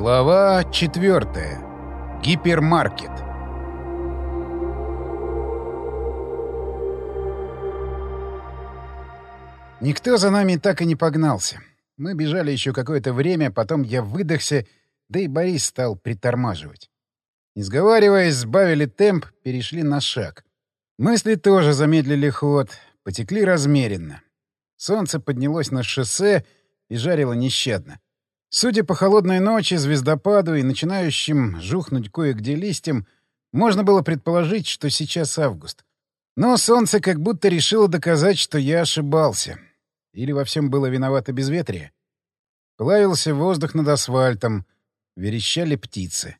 Глава 4. Гипермаркет. Никто за нами так и не погнался. Мы бежали еще какое-то время, потом я выдохся, да и Борис стал притормаживать. Не сговариваясь, сбавили темп, перешли на шаг. Мысли тоже замедлили ход, потекли размеренно. Солнце поднялось на шоссе и жарило нещадно. Судя по холодной ночи, звездопаду и начинающим жухнуть кое-где листьям, можно было предположить, что сейчас август. Но солнце как будто решило доказать, что я ошибался. Или во всем было виновато безветрие. Плавился воздух над асфальтом, верещали птицы.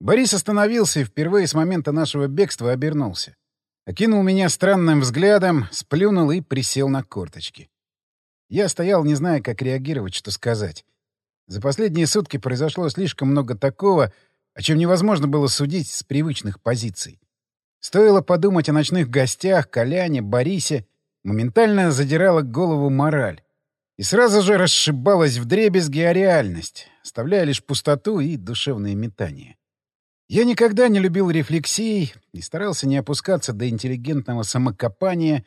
Борис остановился и впервые с момента нашего бегства обернулся. Окинул меня странным взглядом, сплюнул и присел на корточки. Я стоял, не зная, как реагировать, что сказать. За последние сутки произошло слишком много такого, о чем невозможно было судить с привычных позиций. Стоило подумать о ночных гостях, Коляне, Борисе, моментально задирала голову мораль. И сразу же расшибалась в дребезги о реальность, оставляя лишь пустоту и душевные метания. Я никогда не любил рефлексий и старался не опускаться до интеллигентного самокопания,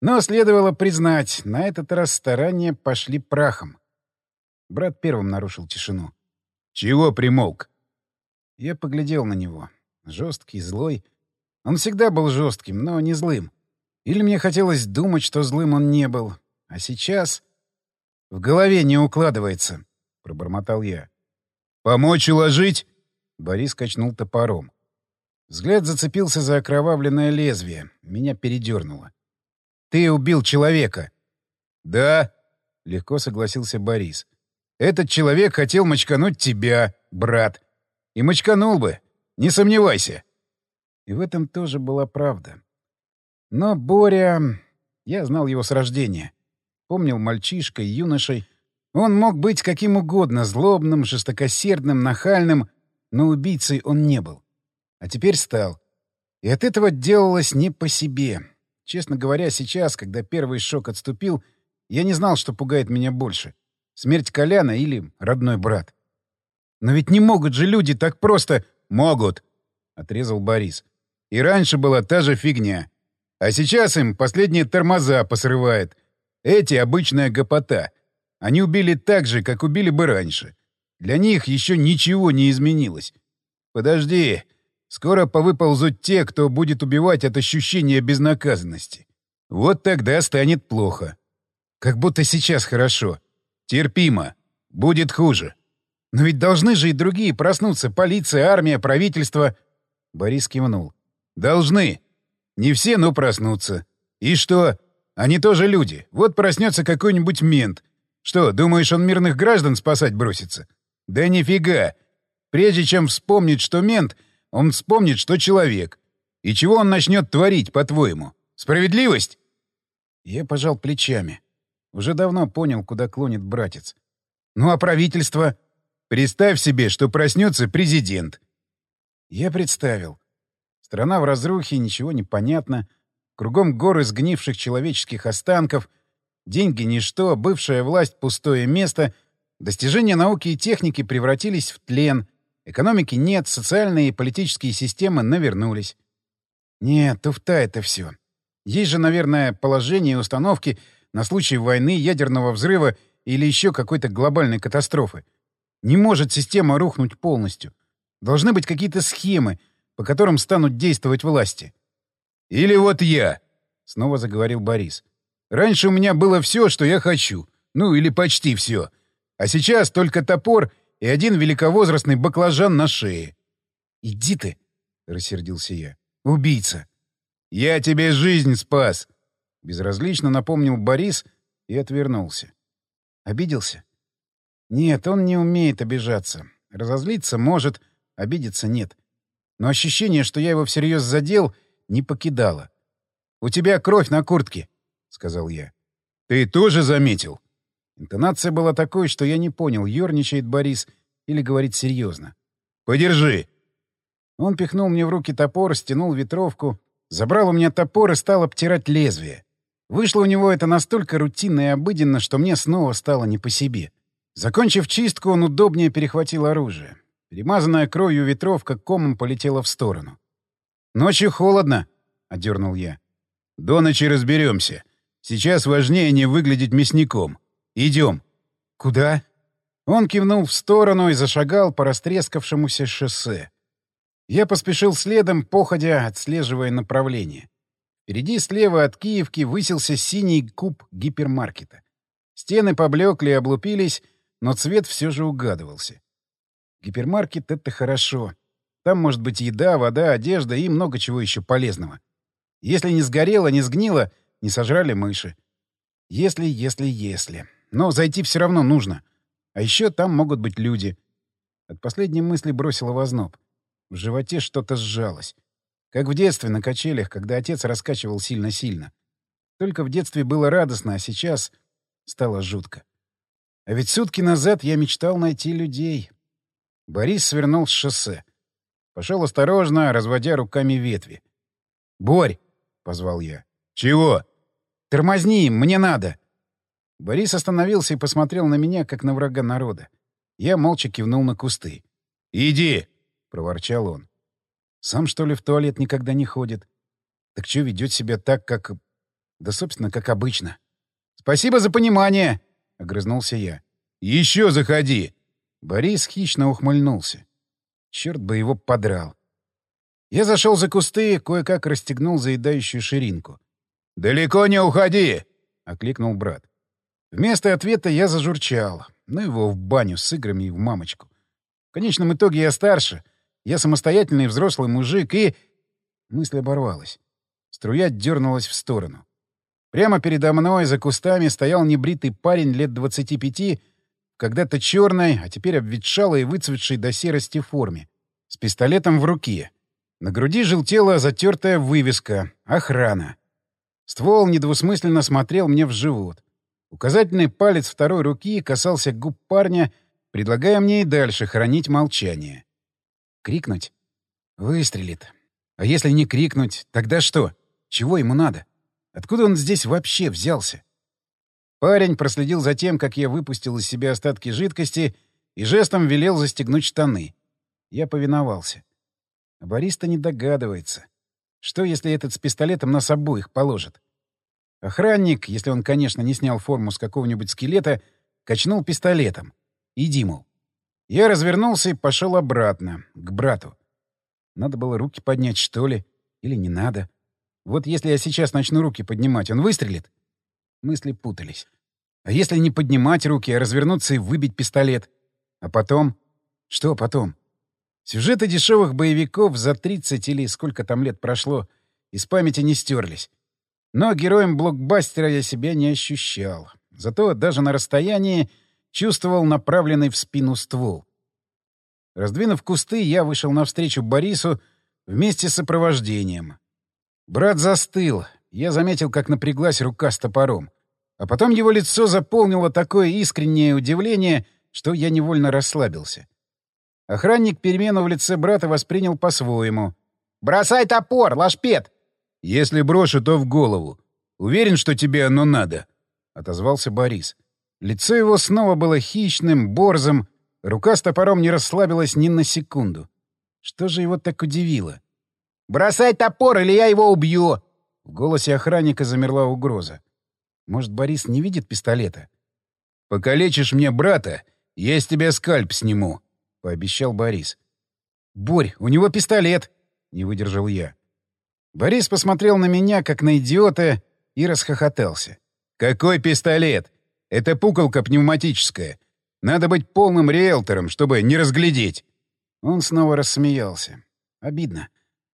но следовало признать, на этот раз старания пошли прахом. Брат первым нарушил тишину. «Чего примолк?» Я поглядел на него. Жесткий, злой. Он всегда был жестким, но не злым. Или мне хотелось думать, что злым он не был. А сейчас... В голове не укладывается, — пробормотал я. «Помочь уложить?» Борис качнул топором. Взгляд зацепился за окровавленное лезвие. Меня передернуло. «Ты убил человека!» «Да», — легко согласился Борис. «Этот человек хотел мочкануть тебя, брат. И мочканул бы, не сомневайся». И в этом тоже была правда. Но Боря... Я знал его с рождения. Помнил мальчишкой, юношей. Он мог быть каким угодно — злобным, жестокосердным, нахальным — но убийцей он не был. А теперь стал. И от этого делалось не по себе. Честно говоря, сейчас, когда первый шок отступил, я не знал, что пугает меня больше — смерть Коляна или родной брат. «Но ведь не могут же люди так просто...» «Могут!» — отрезал Борис. «И раньше была та же фигня. А сейчас им последние тормоза посрывает. Эти — обычная гопота. Они убили так же, как убили бы раньше. Для них еще ничего не изменилось. Подожди, скоро повыползут те, кто будет убивать от ощущения безнаказанности. Вот тогда станет плохо. Как будто сейчас хорошо. Терпимо. Будет хуже. Но ведь должны же и другие проснуться. Полиция, армия, правительство. Борис кивнул. Должны. Не все, но проснутся. И что? Они тоже люди. Вот проснется какой-нибудь мент. Что, думаешь, он мирных граждан спасать бросится? Да нифига! Прежде чем вспомнить, что мент, он вспомнит, что человек. И чего он начнет творить, по-твоему? Справедливость? Я пожал плечами. Уже давно понял, куда клонит братец. Ну а правительство? Представь себе, что проснется президент. Я представил. Страна в разрухе, ничего не понятно. Кругом горы сгнивших человеческих останков. Деньги — ничто, бывшая власть — пустое место — Достижения науки и техники превратились в тлен, экономики нет, социальные и политические системы навернулись. Нет, туфта это все. Есть же, наверное, положение и установки на случай войны, ядерного взрыва или еще какой-то глобальной катастрофы. Не может система рухнуть полностью. Должны быть какие-то схемы, по которым станут действовать власти. «Или вот я», — снова заговорил Борис. «Раньше у меня было все, что я хочу. Ну, или почти все. А сейчас только топор и один великовозрастный баклажан на шее. — Иди ты, — рассердился я. — Убийца. — Я тебе жизнь спас, — безразлично напомнил Борис и отвернулся. Обиделся? Нет, он не умеет обижаться. Разозлиться может, обидеться нет. Но ощущение, что я его всерьез задел, не покидало. — У тебя кровь на куртке, — сказал я. — Ты тоже заметил? Интонация была такой, что я не понял, ерничает Борис или говорит серьезно. «Подержи!» Он пихнул мне в руки топор, стянул ветровку, забрал у меня топор и стал обтирать лезвие. Вышло у него это настолько рутинно и обыденно, что мне снова стало не по себе. Закончив чистку, он удобнее перехватил оружие. Перемазанная кровью ветровка комом полетела в сторону. «Ночью холодно», — одернул я. «До ночи разберемся. Сейчас важнее не выглядеть мясником. Идем». «Куда?» Он кивнул в сторону и зашагал по растрескавшемуся шоссе. Я поспешил следом, походя, отслеживая направление. Впереди слева от Киевки высился синий куб гипермаркета. Стены поблекли и облупились, но цвет все же угадывался. Гипермаркет — это хорошо. Там может быть еда, вода, одежда и много чего еще полезного. Если не сгорело, не сгнило, не сожрали мыши. Если, если, если. Но зайти все равно нужно. А еще там могут быть люди. От последней мысли бросило в. В животе что-то сжалось. Как в детстве на качелях, когда отец раскачивал сильно-сильно. Только в детстве было радостно, а сейчас стало жутко. А ведь сутки назад я мечтал найти людей. Борис свернул с шоссе. Пошел осторожно, разводя руками ветви. «Борь!» — позвал я. «Чего?» «Тормозни, мне надо!» Борис остановился и посмотрел на меня, как на врага народа. Я молча кивнул на кусты. «Иди!» — проворчал он. «Сам, что ли, в туалет никогда не ходит? Так что ведет себя так, как... Да, собственно, как обычно?» «Спасибо за понимание!» — огрызнулся я. «Еще заходи!» Борис хищно ухмыльнулся. Черт бы его подрал. Я зашел за кусты, кое-как расстегнул заедающую ширинку. «Далеко не уходи!» — окликнул брат. Вместо ответа я зажурчал. Ну его в баню с играми и в мамочку. В конечном итоге я старше. Я самостоятельный взрослый мужик и... Мысль оборвалась. Струя дернулась в сторону. Прямо передо мной за кустами стоял небритый парень лет двадцати пяти, когда-то черной, а теперь обветшалой и выцветшей до серости форме, с пистолетом в руке. На груди желтела затертая вывеска «Охрана». Ствол недвусмысленно смотрел мне в живот. Указательный палец второй руки касался губ парня, предлагая мне и дальше хранить молчание. Крикнуть? Выстрелит. А если не крикнуть, тогда что? Чего ему надо? Откуда он здесь вообще взялся? Парень проследил за тем, как я выпустил из себя остатки жидкости и жестом велел застегнуть штаны. Я повиновался. А Борис-то не догадывается. Что, если этот с пистолетом нас обоих положит? Охранник, если он, конечно, не снял форму с какого-нибудь скелета, качнул пистолетом. Иди, мол. Я развернулся и пошел обратно, к брату. Надо было руки поднять, что ли? Или не надо? Вот если я сейчас начну руки поднимать, он выстрелит? Мысли путались. А если не поднимать руки, а развернуться и выбить пистолет? А потом? Что потом? Сюжеты дешевых боевиков за 30 или сколько там лет прошло, из памяти не стерлись. Но героем блокбастера я себя не ощущал. Зато даже на расстоянии чувствовал направленный в спину ствол. Раздвинув кусты, я вышел навстречу Борису вместе с сопровождением. Брат застыл. Я заметил, как напряглась рука с топором. А потом его лицо заполнило такое искреннее удивление, что я невольно расслабился. Охранник перемену в лице брата воспринял по-своему. «Бросай топор, лашпет!» «Если брошу, то в голову. Уверен, что тебе оно надо», — отозвался Борис. Лицо его снова было хищным, борзым. Рука с топором не расслабилась ни на секунду. Что же его так удивило? «Бросай топор, или я его убью!» В голосе охранника замерла угроза. Может, Борис не видит пистолета? «Покалечишь мне брата, я с тебя скальп сниму», — пообещал Борис. «Борь, у него пистолет!» — не выдержал я. Борис посмотрел на меня, как на идиота, и расхохотался. «Какой пистолет? Это пуколка пневматическая. Надо быть полным риэлтором, чтобы не разглядеть». Он снова рассмеялся. Обидно.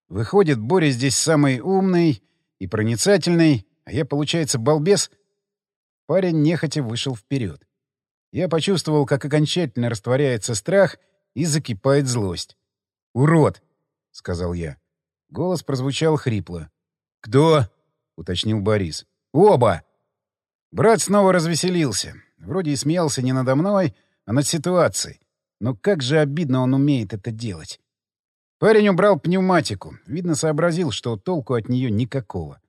Выходит, Боря здесь самый умный и проницательный, а я, получается, балбес. Парень нехотя вышел вперед. Я почувствовал, как окончательно растворяется страх и закипает злость. «Урод!» — сказал я. Голос прозвучал хрипло. «Кто?» — уточнил Борис. «Оба!» Брат снова развеселился. Вроде и смеялся не надо мной, а над ситуацией. Но как же обидно он умеет это делать. Парень убрал пневматику. Видно, сообразил, что толку от нее никакого.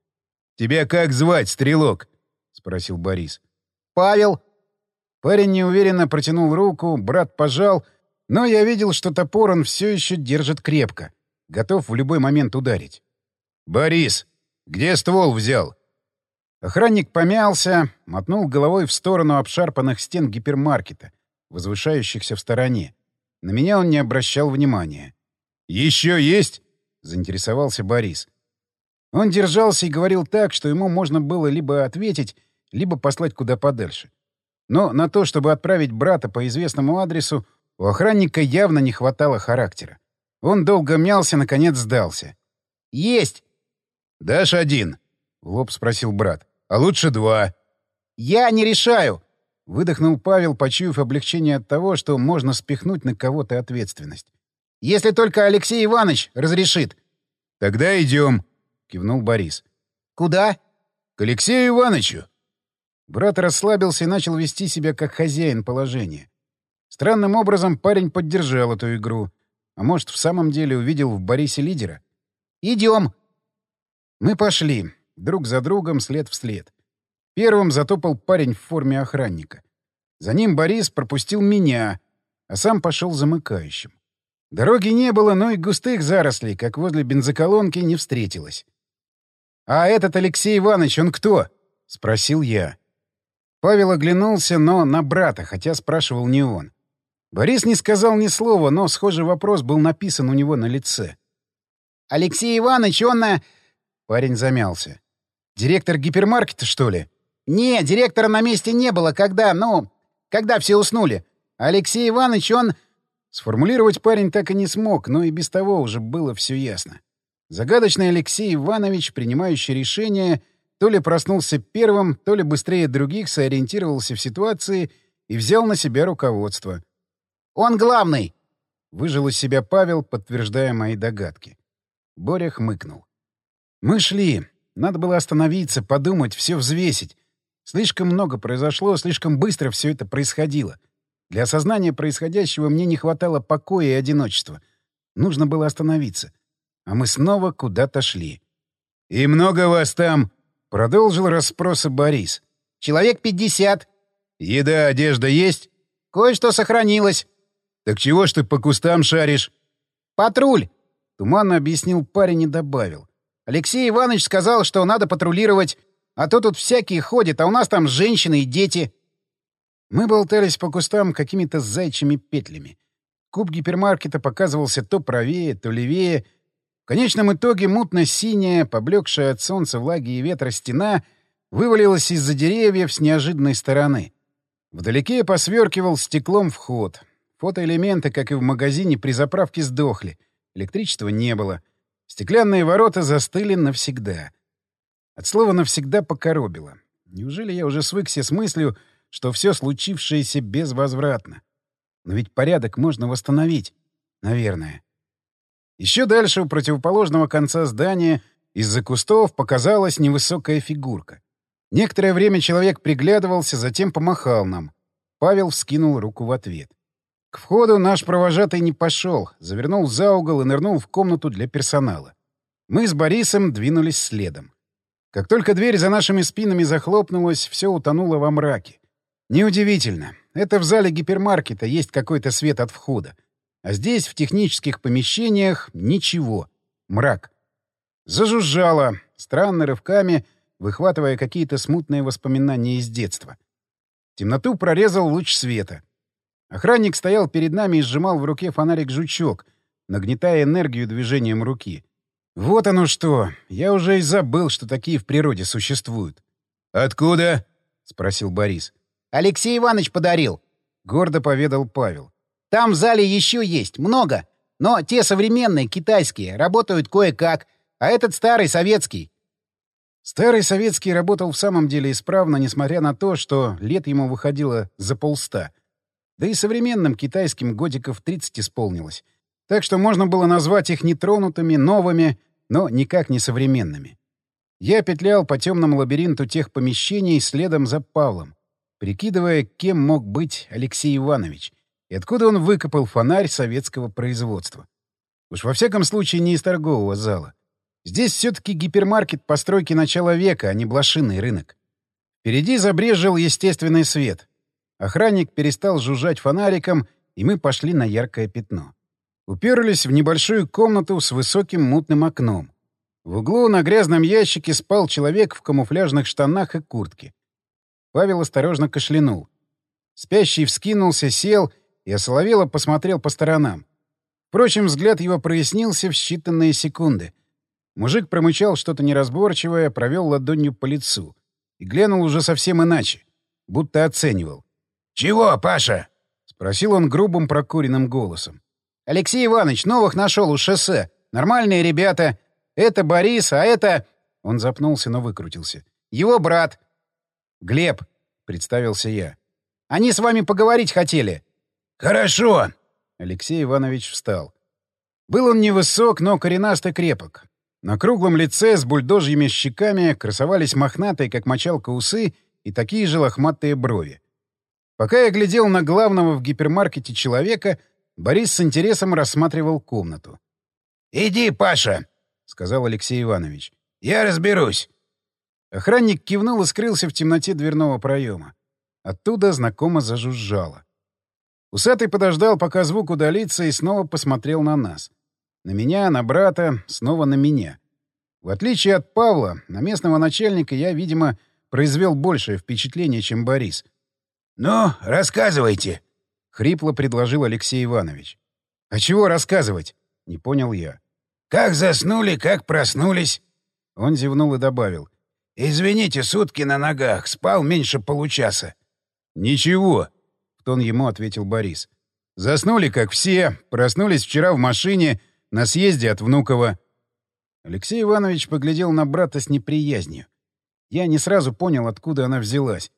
«Тебя как звать, стрелок?» — спросил Борис. «Павел». Парень неуверенно протянул руку, брат пожал, но я видел, что топор он все еще держит крепко, готов в любой момент ударить. «Борис, где ствол взял?» Охранник помялся, мотнул головой в сторону обшарпанных стен гипермаркета, возвышающихся в стороне. На меня он не обращал внимания. «Еще есть?» — заинтересовался Борис. Он держался и говорил так, что ему можно было либо ответить, либо послать куда подальше. Но на то, чтобы отправить брата по известному адресу, у охранника явно не хватало характера. Он долго мялся, наконец сдался. «Есть!» «Дашь один?» — в лоб спросил брат. «А лучше два». «Я не решаю!» — выдохнул Павел, почуяв облегчение от того, что можно спихнуть на кого-то ответственность. «Если только Алексей Иванович разрешит». «Тогда идем», — кивнул Борис. «Куда?» «К Алексею Ивановичу». Брат расслабился и начал вести себя как хозяин положения. Странным образом парень поддержал эту игру. А может, в самом деле увидел в Борисе лидера? «Идем!» Мы пошли, друг за другом, след в след. Первым затопал парень в форме охранника. За ним Борис пропустил меня, а сам пошел замыкающим. Дороги не было, но и густых зарослей, как возле бензоколонки, не встретилось. «А этот Алексей Иванович, он кто?» — спросил я. Павел оглянулся, но на брата, хотя спрашивал не он. Борис не сказал ни слова, но схожий вопрос был написан у него на лице. «Алексей Иванович, он на...» Парень замялся. «Директор гипермаркета, что ли?» «Не, директора на месте не было, когда, ну, когда все уснули. Алексей Иванович, он...» Сформулировать парень так и не смог, но и без того уже было все ясно. Загадочный Алексей Иванович, принимающий решение, то ли проснулся первым, то ли быстрее других сориентировался в ситуации и взял на себя руководство. «Он главный!» — выжил из себя Павел, подтверждая мои догадки. Боря хмыкнул. «Мы шли. Надо было остановиться, подумать, все взвесить. Слишком много произошло, слишком быстро все это происходило. Для осознания происходящего мне не хватало покоя и одиночества. Нужно было остановиться. А мы снова куда-то шли. «И много вас там?» — продолжил расспросы Борис. «Человек пятьдесят». «Еда, одежда есть?» «Кое-что сохранилось». «Так чего ж ты по кустам шаришь?» «Патруль!» — туманно объяснил парень и добавил. «Алексей Иванович сказал, что надо патрулировать, а то тут всякие ходят, а у нас там женщины и дети». Мы болтались по кустам какими-то зайчими петлями. Куб гипермаркета показывался то правее, то левее. В конечном итоге мутно-синяя, поблекшая от солнца, влаги и ветра стена вывалилась из-за деревьев с неожиданной стороны. Вдалеке посверкивал стеклом вход. Фотоэлементы, как и в магазине, при заправке сдохли. Электричества не было. Стеклянные ворота застыли навсегда. От слова «навсегда» покоробило. Неужели я уже свыкся с мыслью, что все случившееся безвозвратно. Но ведь порядок можно восстановить. Наверное. Еще дальше, у противоположного конца здания, из-за кустов показалась невысокая фигурка. Некоторое время человек приглядывался, затем помахал нам. Павел вскинул руку в ответ. К входу наш провожатый не пошел, завернул за угол и нырнул в комнату для персонала. Мы с Борисом двинулись следом. Как только дверь за нашими спинами захлопнулась, все утонуло во мраке. Неудивительно. Это в зале гипермаркета есть какой-то свет от входа. А здесь, в технических помещениях, ничего. Мрак. Зажужжало, странно рывками, выхватывая какие-то смутные воспоминания из детства. Темноту прорезал луч света. Охранник стоял перед нами и сжимал в руке фонарик-жучок, нагнетая энергию движением руки. Вот оно что! Я уже и забыл, что такие в природе существуют. «Откуда?» — спросил Борис. Алексей Иванович подарил, — гордо поведал Павел. Там в зале еще есть, много. Но те современные, китайские, работают кое-как, а этот старый, советский. Старый советский работал в самом деле исправно, несмотря на то, что лет ему выходило за полста. Да и современным китайским годиков 30 исполнилось. Так что можно было назвать их нетронутыми, новыми, но никак не современными. Я петлял по темному лабиринту тех помещений следом за Павлом прикидывая, кем мог быть Алексей Иванович и откуда он выкопал фонарь советского производства. Уж во всяком случае не из торгового зала. Здесь все-таки гипермаркет постройки начала века, а не блошиный рынок. Впереди забрежил естественный свет. Охранник перестал жужжать фонариком, и мы пошли на яркое пятно. Уперлись в небольшую комнату с высоким мутным окном. В углу на грязном ящике спал человек в камуфляжных штанах и куртке. Павел осторожно кашлянул. Спящий вскинулся, сел и осоловело посмотрел по сторонам. Впрочем, взгляд его прояснился в считанные секунды. Мужик промычал что-то неразборчивое, провел ладонью по лицу. И глянул уже совсем иначе, будто оценивал. «Чего, Паша?» — спросил он грубым прокуренным голосом. «Алексей Иванович, новых нашел у шоссе. Нормальные ребята. Это Борис, а это...» Он запнулся, но выкрутился. «Его брат». «Глеб», — представился я. «Они с вами поговорить хотели». «Хорошо», Алексей Иванович встал. Был он невысок, но коренастый крепок. На круглом лице с бульдожьими щеками красовались мохнатые, как мочалка, усы и такие же лохматые брови. Пока я глядел на главного в гипермаркете человека, Борис с интересом рассматривал комнату. «Иди, Паша», — сказал Алексей Иванович. «Я разберусь». Охранник кивнул и скрылся в темноте дверного проема. Оттуда знакомо зажужжало. Усатый подождал, пока звук удалится, и снова посмотрел на нас. На меня, на брата, снова на меня. В отличие от Павла, на местного начальника я, видимо, произвел большее впечатление, чем Борис. «Ну, рассказывайте», — хрипло предложил Алексей Иванович. «А чего рассказывать?» — не понял я. «Как заснули, как проснулись?» Он зевнул и добавил. «Извините, сутки на ногах, спал меньше получаса». «Ничего», в тон ему ответил Борис. «Заснули, как все, проснулись вчера в машине на съезде от Внукова». Алексей Иванович поглядел на брата с неприязнью. Я не сразу понял, откуда она взялась.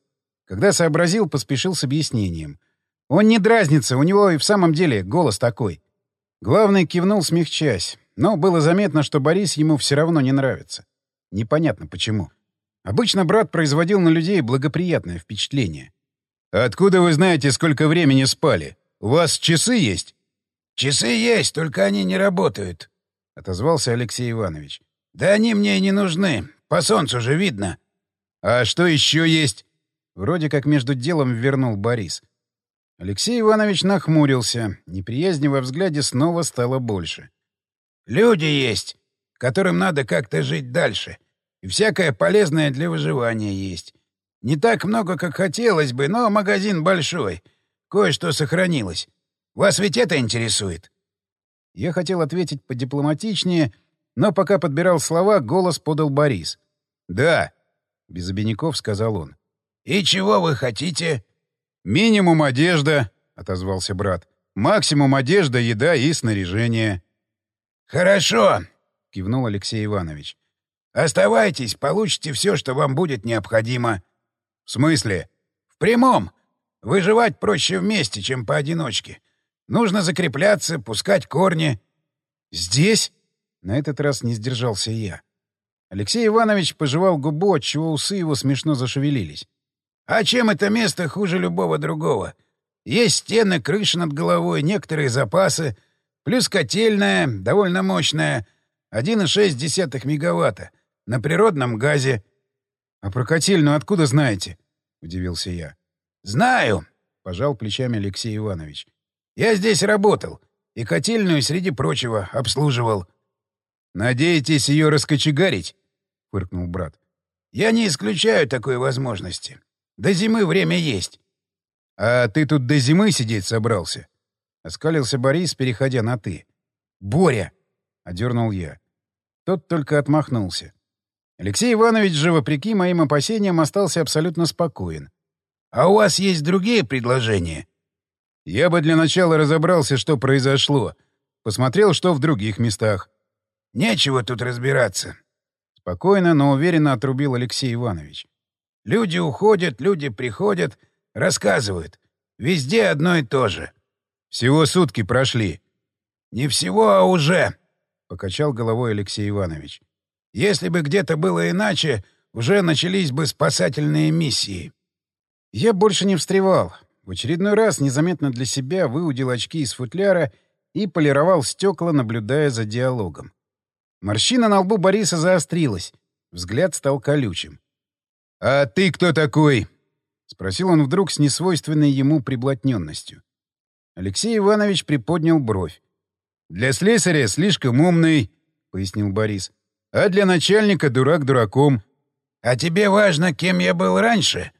Когда сообразил, поспешил с объяснением. «Он не дразнится, у него и в самом деле голос такой». Главный кивнул, смягчась, но было заметно, что Борис ему все равно не нравится. Непонятно почему. Обычно брат производил на людей благоприятное впечатление. «Откуда вы знаете, сколько времени спали? У вас часы есть?» «Часы есть, только они не работают», — отозвался Алексей Иванович. «Да они мне и не нужны. По солнцу же видно». «А что еще есть?» Вроде как между делом вернул Борис. Алексей Иванович нахмурился. Неприязни во взгляде снова стало больше. «Люди есть, которым надо как-то жить дальше. И всякое полезное для выживания есть. Не так много, как хотелось бы, но магазин большой. Кое-что сохранилось. Вас ведь это интересует?» Я хотел ответить подипломатичнее, но пока подбирал слова, голос подал Борис. «Да», — без обиняков сказал он. «И чего вы хотите?» «Минимум одежда», — отозвался брат. «Максимум одежда, еда и снаряжение». «Хорошо», — кивнул Алексей Иванович. «Оставайтесь, получите все, что вам будет необходимо». «В смысле?» «В прямом. Выживать проще вместе, чем поодиночке. Нужно закрепляться, пускать корни». «Здесь?» — на этот раз не сдержался я. Алексей Иванович пожевал губу, отчего усы его смешно зашевелились. «А чем это место хуже любого другого? Есть стены, крыша над головой, некоторые запасы, плюс котельная, довольно мощная, 1,6 мегаватта, на природном газе». «А про котельную откуда знаете?» — удивился я. «Знаю», — пожал плечами Алексей Иванович. «Я здесь работал. И котельную, среди прочего, обслуживал». «Надеетесь ее раскочегарить?» — фыркнул брат. «Я не исключаю такой возможности. До зимы время есть». «А ты тут до зимы сидеть собрался?» — оскалился Борис, переходя на «ты». «Боря!» — одернул я. Тот только отмахнулся. Алексей Иванович же, вопреки моим опасениям, остался абсолютно спокоен. «А у вас есть другие предложения?» «Я бы для начала разобрался, что произошло. Посмотрел, что в других местах». «Нечего тут разбираться». Спокойно, но уверенно отрубил Алексей Иванович. «Люди уходят, люди приходят, рассказывают. Везде одно и то же». «Всего сутки прошли». «Не всего, а уже», — покачал головой Алексей Иванович. Если бы где-то было иначе, уже начались бы спасательные миссии. Я больше не встревал. В очередной раз незаметно для себя выудил очки из футляра и полировал стекла, наблюдая за диалогом. Морщина на лбу Бориса заострилась. Взгляд стал колючим. «А ты кто такой?» — спросил он вдруг с несвойственной ему приблотненностью. Алексей Иванович приподнял бровь. «Для слесаря слишком умный», — пояснил Борис. «А для начальника дурак дураком». «А тебе важно, кем я был раньше?»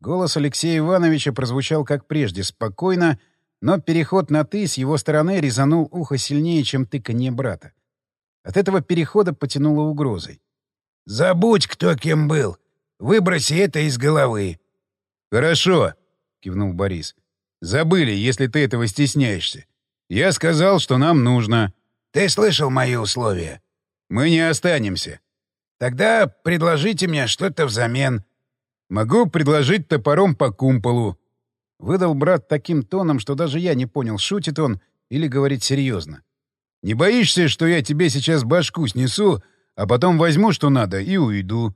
Голос Алексея Ивановича прозвучал как прежде, спокойно, но переход на «ты» с его стороны резанул ухо сильнее, чем тыканье брата. От этого перехода потянуло угрозой. «Забудь, кто кем был. Выброси это из головы». «Хорошо», — кивнул Борис. «Забыли, если ты этого стесняешься. Я сказал, что нам нужно». «Ты слышал мои условия?» «Мы не останемся». «Тогда предложите мне что-то взамен». «Могу предложить топором по кумполу». Выдал брат таким тоном, что даже я не понял, шутит он или говорит серьезно. «Не боишься, что я тебе сейчас башку снесу, а потом возьму, что надо, и уйду?»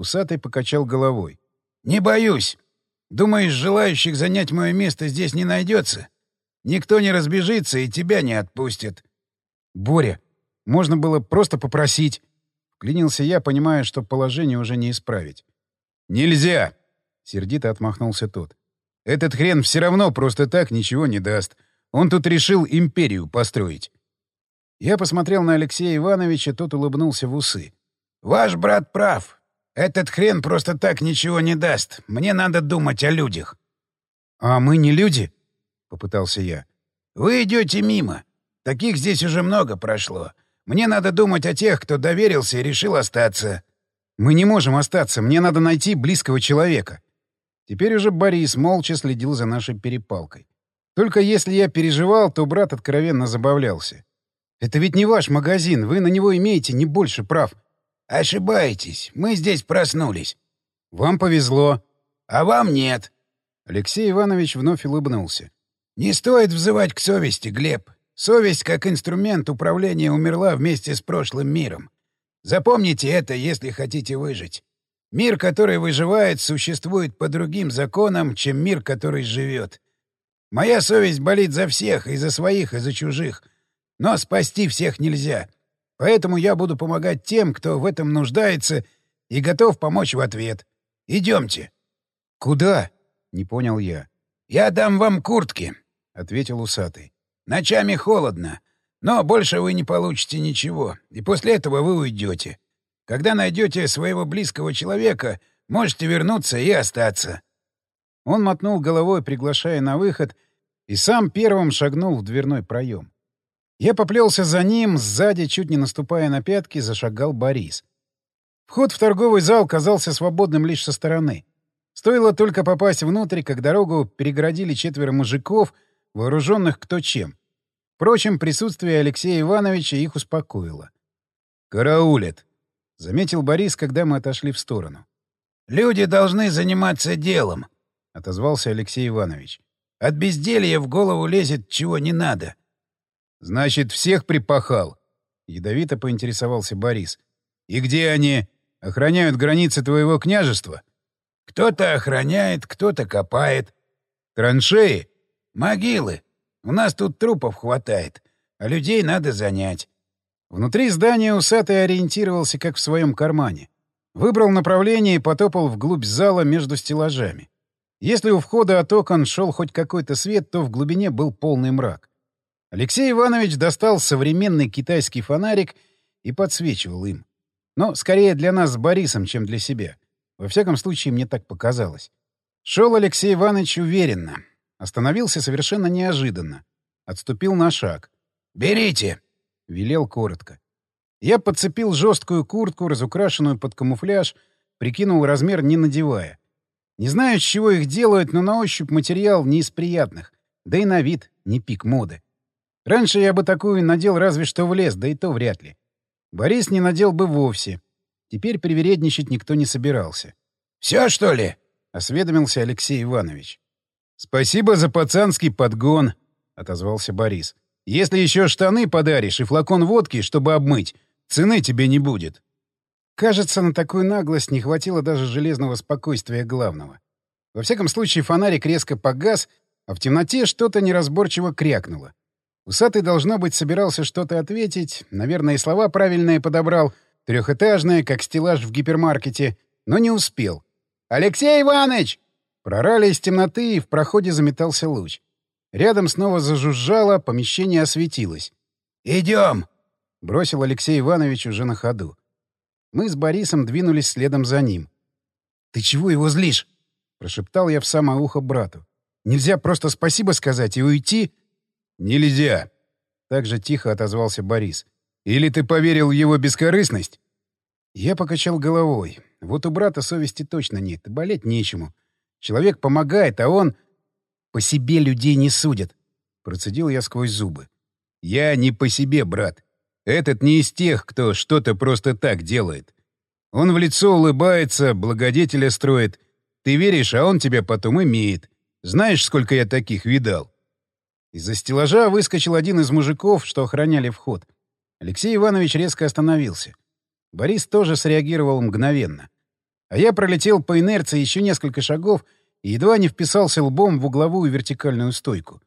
Усатый покачал головой. «Не боюсь. Думаешь, желающих занять мое место здесь не найдется? Никто не разбежится и тебя не отпустит. Боря, можно было просто попросить. Клянился я, понимая, что положение уже не исправить. Нельзя! Сердито отмахнулся тот. Этот хрен все равно просто так ничего не даст. Он тут решил империю построить. Я посмотрел на Алексея Ивановича, тот улыбнулся в усы. «Ваш брат прав. Этот хрен просто так ничего не даст. Мне надо думать о людях. — А мы не люди? — попытался я. — Вы идете мимо. Таких здесь уже много прошло. Мне надо думать о тех, кто доверился и решил остаться. — Мы не можем остаться. Мне надо найти близкого человека. Теперь уже Борис молча следил за нашей перепалкой. Только если я переживал, то брат откровенно забавлялся. «Это ведь не ваш магазин, вы на него имеете не больше прав. «Ошибаетесь. Мы здесь проснулись». «Вам повезло». «А вам нет». Алексей Иванович вновь улыбнулся. «Не стоит взывать к совести, Глеб. Совесть, как инструмент управления, умерла вместе с прошлым миром. Запомните это, если хотите выжить. Мир, который выживает, существует по другим законам, чем мир, который живет. Моя совесть болит за всех, и за своих, и за чужих. Но спасти всех нельзя. Поэтому я буду помогать тем, кто в этом нуждается и готов помочь в ответ. Идемте. — Куда? — не понял я. — Я дам вам куртки, — ответил усатый. — Ночами холодно, но больше вы не получите ничего, и после этого вы уйдете. Когда найдете своего близкого человека, можете вернуться и остаться. Он мотнул головой, приглашая на выход, и сам первым шагнул в дверной проем. Я поплелся за ним, сзади, чуть не наступая на пятки, зашагал Борис. Вход в торговый зал казался свободным лишь со стороны. Стоило только попасть внутрь, как дорогу перегородили четверо мужиков, вооруженных кто чем. Впрочем, присутствие Алексея Ивановича их успокоило. «Караулят», — заметил Борис, когда мы отошли в сторону. «Люди должны заниматься делом», — отозвался Алексей Иванович. «От безделья в голову лезет, чего не надо. Значит, всех припахал? Ядовито поинтересовался Борис. И где они? Охраняют границы твоего княжества? Кто-то охраняет, кто-то копает. Траншеи? Могилы. У нас тут трупов хватает, а людей надо занять. Внутри здания усатый ориентировался как в своем кармане. Выбрал направление и потопал вглубь зала между стеллажами. Если у входа от окон шел хоть какой-то свет, то в глубине был полный мрак. Алексей Иванович достал современный китайский фонарик и подсвечивал им. Но скорее для нас с Борисом, чем для себя. Во всяком случае, мне так показалось. Шел Алексей Иванович уверенно. Остановился совершенно неожиданно. Отступил на шаг. «Берите!» — велел коротко. Я подцепил жесткую куртку, разукрашенную под камуфляж, прикинул размер, не надевая. Не знаю, с чего их делают, но на ощупь материал не из приятных. Да и на вид не пик моды. Раньше я бы такую надел разве что в лес, да и то вряд ли. Борис не надел бы вовсе. Теперь привередничать никто не собирался. — Все, что ли? — осведомился Алексей Иванович. — Спасибо за пацанский подгон, — отозвался Борис. — Если еще штаны подаришь и флакон водки, чтобы обмыть, цены тебе не будет. Кажется, на такую наглость не хватило даже железного спокойствия главного. Во всяком случае, фонарик резко погас, а в темноте что-то неразборчиво крякнуло. Усатый, должно быть, собирался что-то ответить, наверное, и слова правильные подобрал, трехэтажные, как стеллаж в гипермаркете, но не успел. «Алексей Иванович!» Прорали из темноты, и в проходе заметался луч. Рядом снова зажужжало, помещение осветилось. «Идем!» — бросил Алексей Иванович уже на ходу. Мы с Борисом двинулись следом за ним. «Ты чего его злишь?» — прошептал я в самое ухо брату. «Нельзя просто спасибо сказать и уйти?» «Нельзя!» — так же тихо отозвался Борис. «Или ты поверил в его бескорыстность?» Я покачал головой. Вот у брата совести точно нет, болеть нечему. Человек помогает, а он... По себе людей не судят. Процедил я сквозь зубы. Я не по себе, брат. Этот не из тех, кто что-то просто так делает. Он в лицо улыбается, благодетеля строит. Ты веришь, а он тебя потом имеет. Знаешь, сколько я таких видал? Из-за стеллажа выскочил один из мужиков, что охраняли вход. Алексей Иванович резко остановился. Борис тоже среагировал мгновенно. А я пролетел по инерции еще несколько шагов и едва не вписался лбом в угловую вертикальную стойку.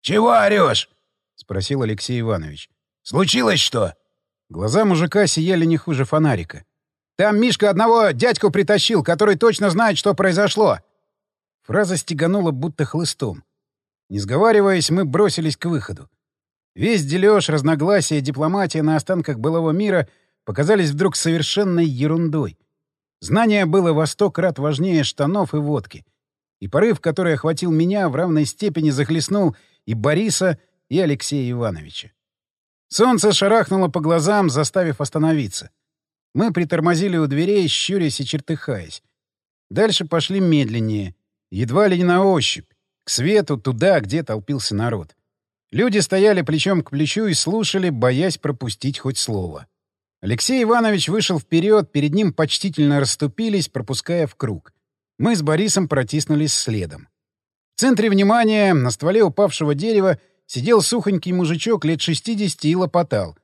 «Чего орешь?» — спросил Алексей Иванович. «Случилось что?» Глаза мужика сияли не хуже фонарика. «Там Мишка одного дядьку притащил, который точно знает, что произошло!» Фраза стеганула будто хлыстом. Не сговариваясь, мы бросились к выходу. Весь дележ, разногласия, дипломатия на останках былого мира показались вдруг совершенной ерундой. Знание было во сто крат важнее штанов и водки. И порыв, который охватил меня, в равной степени захлестнул и Бориса, и Алексея Ивановича. Солнце шарахнуло по глазам, заставив остановиться. Мы притормозили у дверей, щурясь и чертыхаясь. Дальше пошли медленнее, едва ли не на ощупь, к свету, туда, где толпился народ. Люди стояли плечом к плечу и слушали, боясь пропустить хоть слово. Алексей Иванович вышел вперед, перед ним почтительно расступились, пропуская в круг. Мы с Борисом протиснулись следом. В центре внимания, на стволе упавшего дерева, сидел сухонький мужичок лет 60 и лопотал.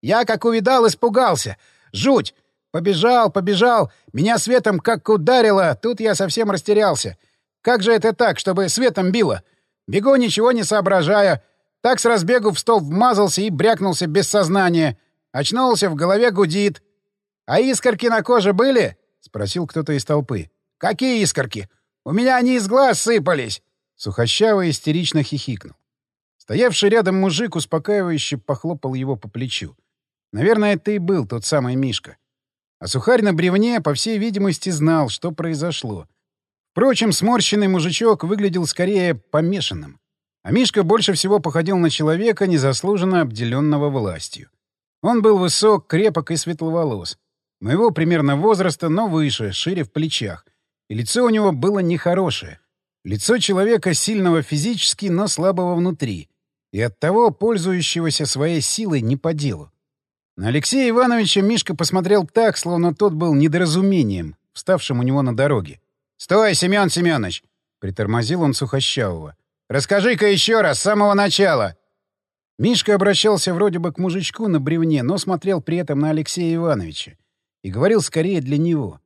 «Я, как увидал, испугался. Жуть! Побежал, побежал. Меня светом как ударило, тут я совсем растерялся. Как же это так, чтобы светом било? Бегу, ничего не соображая. Так с разбегу в стол вмазался и брякнулся без сознания. Очнулся, в голове гудит. «А искорки на коже были?» — спросил кто-то из толпы. «Какие искорки? У меня они из глаз сыпались!» Сухощавый истерично хихикнул. Стоявший рядом мужик успокаивающе похлопал его по плечу. Наверное, это и был тот самый Мишка. А сухарь на бревне, по всей видимости, знал, что произошло. Впрочем, сморщенный мужичок выглядел скорее помешанным. А Мишка больше всего походил на человека, незаслуженно обделенного властью. Он был высок, крепок и светловолос. Моего примерно возраста, но выше, шире в плечах. И лицо у него было нехорошее. Лицо человека сильного физически, но слабого внутри. И оттого пользующегося своей силой не по делу. На Алексея Ивановича Мишка посмотрел так, словно тот был недоразумением, вставшим у него на дороге. «Стой, Семен Семенович!» — притормозил он Сухощавого. «Расскажи-ка еще раз, с самого начала!» Мишка обращался вроде бы к мужичку на бревне, но смотрел при этом на Алексея Ивановича и говорил скорее для него.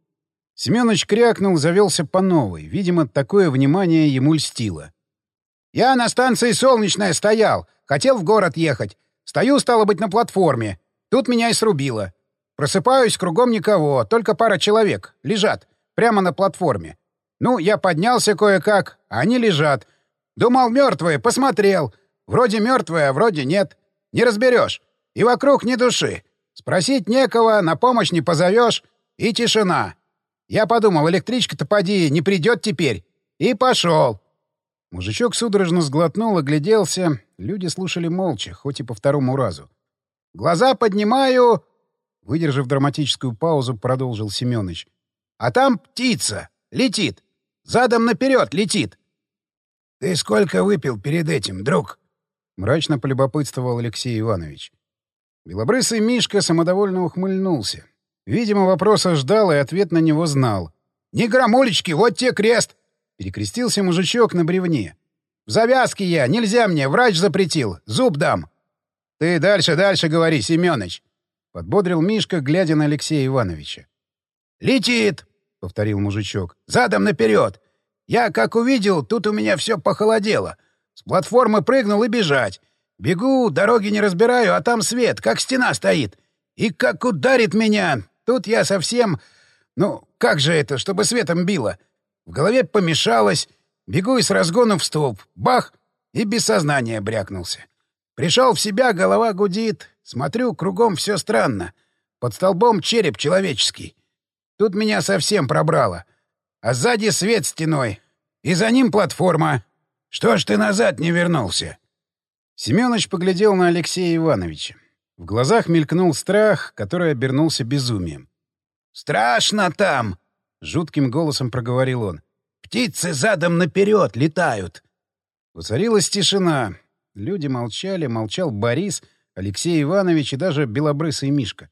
Семёныч крякнул, завелся по новой. Видимо, такое внимание ему льстило. «Я на станции «Солнечная» стоял. Хотел в город ехать. Стою, стало быть, на платформе. Тут меня и срубило. Просыпаюсь, кругом никого, только пара человек. Лежат. Прямо на платформе. Ну, я поднялся кое-как, они лежат. Думал, мертвые, посмотрел. Вроде мертвая, а вроде нет. Не разберешь. И вокруг ни души. Спросить некого, на помощь не позовешь. И тишина. Я подумал, электричка-то поди, не придет теперь. И пошел. Мужичок судорожно сглотнул, огляделся. Люди слушали молча, хоть и по второму разу. «Глаза поднимаю...» Выдержав драматическую паузу, продолжил Семёныч. «А там птица. Летит. Задом наперед летит». «Ты сколько выпил перед этим, друг?» — мрачно полюбопытствовал Алексей Иванович. Белобрысый Мишка самодовольно ухмыльнулся. Видимо, вопроса ждал и ответ на него знал. «Не громулечки, вот те крест!» — перекрестился мужичок на бревне. «В завязке я, нельзя мне, врач запретил, зуб дам!» «Ты дальше, дальше говори, Семёныч!» — подбодрил Мишка, глядя на Алексея Ивановича. «Летит!» — повторил мужичок. «Задом наперед! Я, как увидел, тут у меня все похолодело. С платформы прыгнул и бежать. Бегу, дороги не разбираю, а там свет, как стена стоит. И как ударит меня. Тут я совсем... Ну, как же это, чтобы светом било? В голове помешалось, бегу и с разгону в столб. Бах! И без сознания брякнулся. Пришел в себя, голова гудит. Смотрю, кругом все странно. Под столбом череп человеческий. Тут меня совсем пробрало. А сзади свет стеной. И за ним платформа. Что ж ты назад не вернулся? Семёныч поглядел на Алексея Ивановича. В глазах мелькнул страх, который обернулся безумием. «Страшно там!» — жутким голосом проговорил он. «Птицы задом наперед летают!» Воцарилась тишина. Люди молчали, молчал Борис, Алексей Иванович и даже белобрысый Мишка.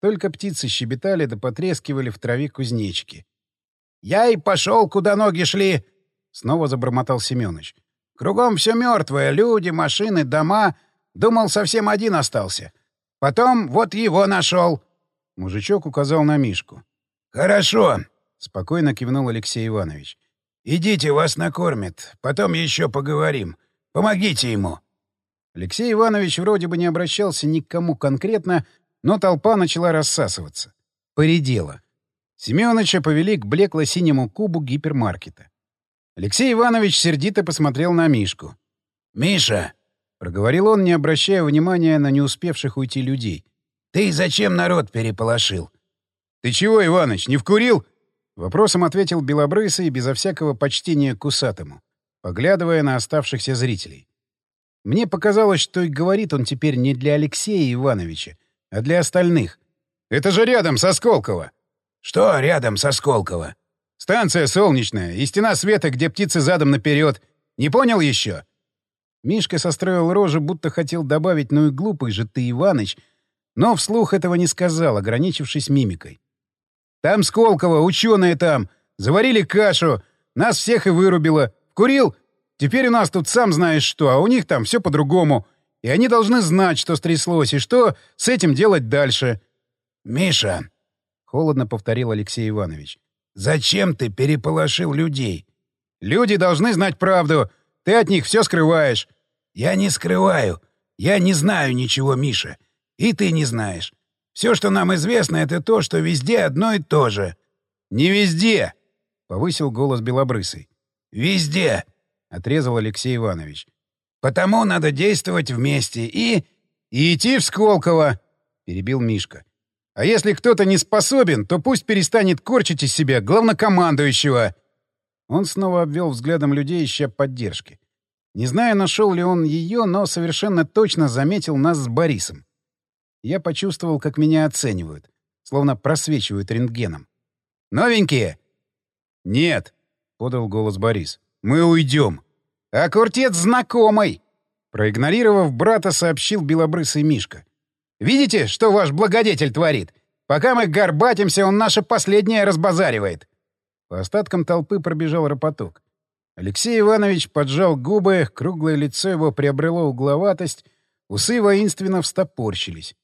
Только птицы щебетали да потрескивали в траве кузнечики. «Я и пошел, куда ноги шли!» — снова забормотал Семёныч. «Кругом все мертвое, люди, машины, дома. Думал, совсем один остался. Потом вот его нашел. Мужичок указал на Мишку. «Хорошо», — спокойно кивнул Алексей Иванович. «Идите, вас накормят. Потом еще поговорим. Помогите ему». Алексей Иванович вроде бы не обращался ни к кому конкретно, но толпа начала рассасываться. Поредела. Семёныча повели к блекло-синему кубу гипермаркета. Алексей Иванович сердито посмотрел на Мишку. «Миша!» — проговорил он, не обращая внимания на не успевших уйти людей. «Ты зачем народ переполошил?» «Ты чего, Иваныч, не вкурил?» Вопросом ответил Белобрысый безо всякого почтения к усатому, поглядывая на оставшихся зрителей. Мне показалось, что и говорит он теперь не для Алексея Ивановича, а для остальных. «Это же рядом со Сколково!» «Что рядом со Сколково?» «Станция солнечная и стена света, где птицы задом наперед. Не понял еще?» Мишка состроил рожу, будто хотел добавить «ну и глупый же ты, Иваныч», но вслух этого не сказал, ограничившись мимикой. «Там Сколково, ученые там. Заварили кашу. Нас всех и вырубило. Курил? Теперь у нас тут сам знаешь что, а у них там все по-другому. И они должны знать, что стряслось, и что с этим делать дальше». «Миша», — холодно повторил Алексей Иванович, — «зачем ты переполошил людей?» «Люди должны знать правду. Ты от них все скрываешь». «Я не скрываю. Я не знаю ничего, Миша. И ты не знаешь. Все, что нам известно, это то, что везде одно и то же. — Не везде! — повысил голос Белобрысый. — Везде! — отрезал Алексей Иванович. — Потому надо действовать вместе и... — И идти в Сколково! — перебил Мишка. — А если кто-то не способен, то пусть перестанет корчить из себя главнокомандующего. Он снова обвел взглядом людей, ища поддержки. Не знаю, нашел ли он ее, но совершенно точно заметил нас с Борисом. Я почувствовал, как меня оценивают, словно просвечивают рентгеном. «Новенькие?» «Нет», — подал голос Борис. «Мы уйдем». «А куртет знакомый!» Проигнорировав брата, сообщил белобрысый Мишка. «Видите, что ваш благодетель творит? Пока мы горбатимся, он наше последнее разбазаривает». По остаткам толпы пробежал ропоток. Алексей Иванович поджал губы, круглое лицо его приобрело угловатость, усы воинственно встопорщились.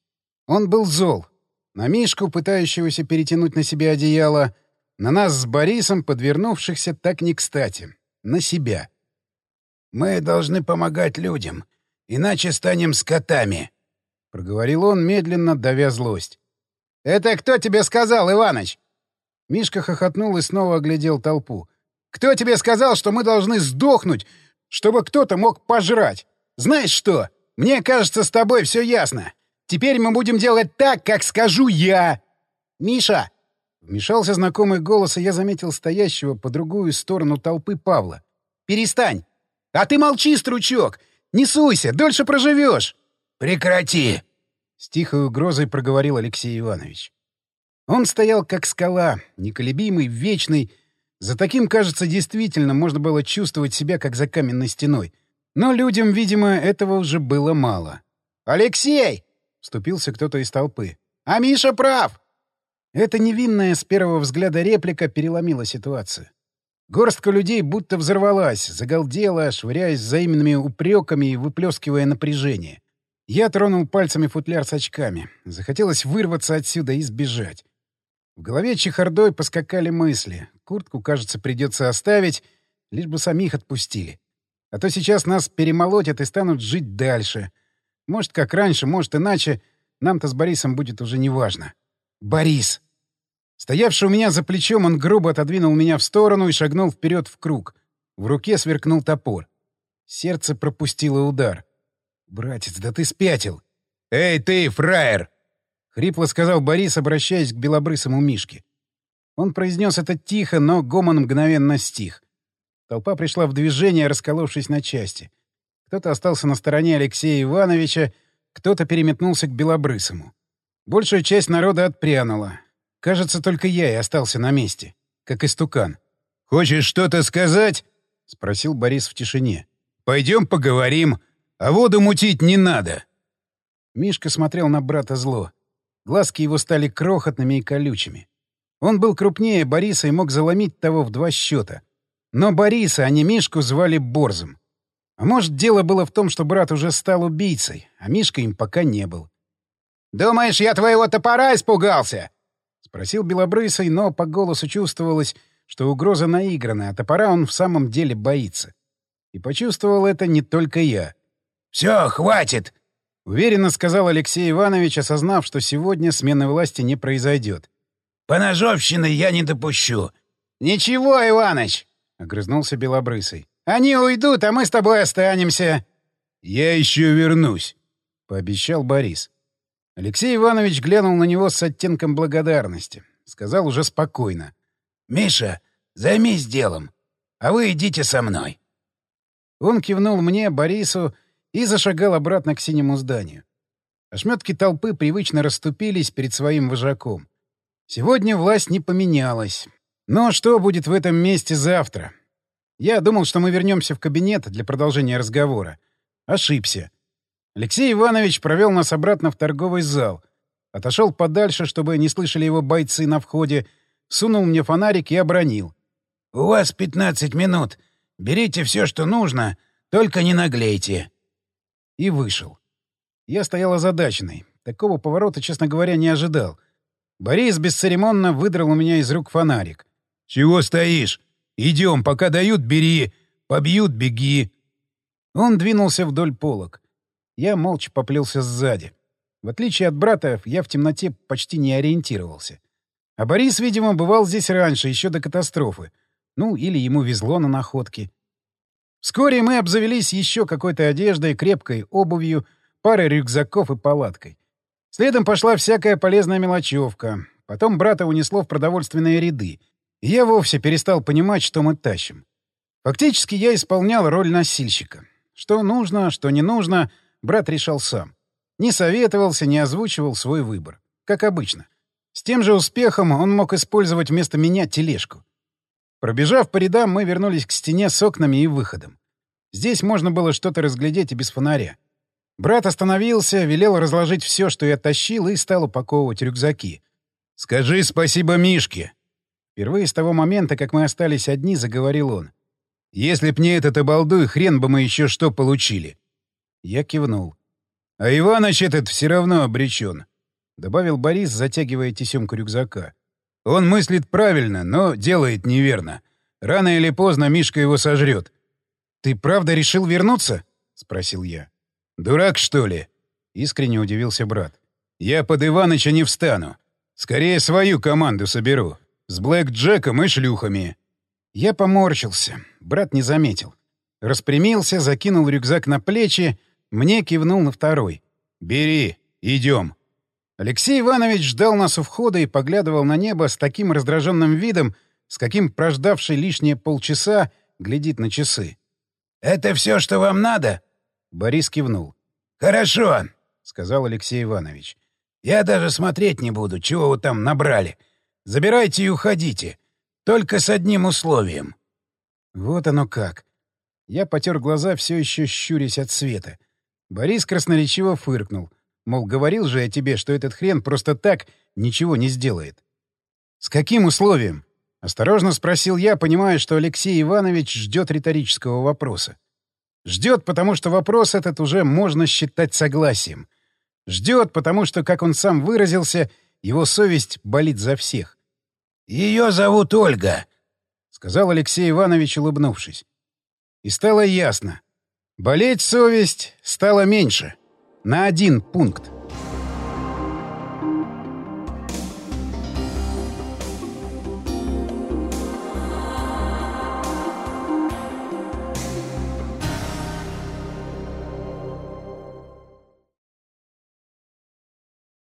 Он был зол. На Мишку, пытающегося перетянуть на себя одеяло, на нас с Борисом, подвернувшихся так не кстати. На себя. «Мы должны помогать людям, иначе станем скотами», — проговорил он, медленно давя злость. «Это кто тебе сказал, Иваныч?» Мишка хохотнул и снова оглядел толпу. «Кто тебе сказал, что мы должны сдохнуть, чтобы кто-то мог пожрать? Знаешь что? Мне кажется, с тобой все ясно. Теперь мы будем делать так, как скажу я. Миша!» Вмешался знакомый голос, и я заметил стоящего по другую сторону толпы Павла. «Перестань! А ты молчи, стручок! Не суйся, дольше проживешь!» «Прекрати!» — с тихой угрозой проговорил Алексей Иванович. Он стоял как скала, неколебимый, вечный. За таким, кажется, действительно можно было чувствовать себя как за каменной стеной. Но людям, видимо, этого уже было мало. «Алексей!» Вступился кто-то из толпы. «А Миша прав!» Эта невинная с первого взгляда реплика переломила ситуацию. Горстка людей будто взорвалась, загалдела, швыряясь взаимными упреками и выплескивая напряжение. Я тронул пальцами футляр с очками. Захотелось вырваться отсюда и сбежать. В голове чехардой поскакали мысли. Куртку, кажется, придется оставить, лишь бы самих отпустили. А то сейчас нас перемолотят и станут жить дальше — может, как раньше, может, иначе. Нам-то с Борисом будет уже неважно. Борис! Стоявший у меня за плечом, он грубо отодвинул меня в сторону и шагнул вперед в круг. В руке сверкнул топор. Сердце пропустило удар. «Братец, да ты спятил!» «Эй, ты, фраер!» — хрипло сказал Борис, обращаясь к белобрысому Мишке. Он произнес это тихо, но гомон мгновенно стих. Толпа пришла в движение, расколовшись на части. Кто-то остался на стороне Алексея Ивановича, кто-то переметнулся к Белобрысому. Большая часть народа отпрянула. Кажется, только я и остался на месте, как истукан. «Хочешь что-то сказать?» — спросил Борис в тишине. «Пойдем поговорим, а воду мутить не надо». Мишка смотрел на брата зло. Глазки его стали крохотными и колючими. Он был крупнее Бориса и мог заломить того в два счета. Но Бориса, а не Мишку, звали Борзом. А может, дело было в том, что брат уже стал убийцей, а Мишка им пока не был. «Думаешь, я твоего топора испугался?» — спросил Белобрысый, но по голосу чувствовалось, что угроза наиграна, а топора он в самом деле боится. И почувствовал это не только я. «Все, хватит!» — уверенно сказал Алексей Иванович, осознав, что сегодня смены власти не произойдет. «Поножовщины я не допущу». «Ничего, Иваныч!» — огрызнулся Белобрысый. «Они уйдут, а мы с тобой останемся». «Я еще вернусь», — пообещал Борис. Алексей Иванович глянул на него с оттенком благодарности. Сказал уже спокойно. «Миша, займись делом, а вы идите со мной». Он кивнул мне, Борису, и зашагал обратно к синему зданию. Ошметки толпы привычно расступились перед своим вожаком. Сегодня власть не поменялась. Но что будет в этом месте завтра? Я думал, что мы вернемся в кабинет для продолжения разговора. Ошибся. Алексей Иванович провел нас обратно в торговый зал. Отошел подальше, чтобы не слышали его бойцы на входе, сунул мне фонарик и обронил. «У вас 15 минут. Берите все, что нужно, только не наглейте» и вышел. Я стоял озадаченный. Такого поворота, честно говоря, не ожидал. Борис бесцеремонно выдрал у меня из рук фонарик. «Чего стоишь? Идем, пока дают, бери. Побьют, беги». Он двинулся вдоль полок. Я молча поплелся сзади. В отличие от брата, я в темноте почти не ориентировался. А Борис, видимо, бывал здесь раньше, еще до катастрофы. Ну, или ему везло на находки. Вскоре мы обзавелись еще какой-то одеждой, крепкой обувью, парой рюкзаков и палаткой. Следом пошла всякая полезная мелочевка. Потом брата унесло в продовольственные ряды. И я вовсе перестал понимать, что мы тащим. Фактически я исполнял роль носильщика. Что нужно, что не нужно, брат решал сам. Не советовался, не озвучивал свой выбор. Как обычно. С тем же успехом он мог использовать вместо меня тележку. Пробежав по рядам, мы вернулись к стене с окнами и выходом. Здесь можно было что-то разглядеть и без фонаря. Брат остановился, велел разложить все, что я тащил, и стал упаковывать рюкзаки. «Скажи спасибо Мишке!» Впервые с того момента, как мы остались одни, заговорил он. «Если б не этот обалдуй, хрен бы мы еще что получили!» Я кивнул. «А Иваныч этот все равно обречен», — добавил Борис, затягивая тесемку рюкзака. Он мыслит правильно, но делает неверно. Рано или поздно Мишка его сожрет. «Ты правда решил вернуться?» — спросил я. «Дурак, что ли?» — искренне удивился брат. «Я под Иваныча не встану. Скорее свою команду соберу. С Блэк Джеком и шлюхами». Я поморщился. Брат не заметил. Распрямился, закинул рюкзак на плечи, мне кивнул на второй. «Бери, идем». Алексей Иванович ждал нас у входа и поглядывал на небо с таким раздраженным видом, с каким прождавший лишние полчаса глядит на часы. «Это все, что вам надо?» Борис кивнул. «Хорошо», — сказал Алексей Иванович. «Я даже смотреть не буду, чего вы там набрали. Забирайте и уходите. Только с одним условием». Вот оно как. Я потер глаза, все еще щурясь от света. Борис красноречиво фыркнул — Мол, говорил же я тебе, что этот хрен просто так ничего не сделает. «С каким условием?» — осторожно спросил я, понимая, что Алексей Иванович ждет риторического вопроса. Ждет, потому что вопрос этот уже можно считать согласием. Ждет, потому что, как он сам выразился, его совесть болит за всех. «Ее зовут Ольга», — сказал Алексей Иванович, улыбнувшись. И стало ясно. Болеть совесть стало меньше. — на один пункт.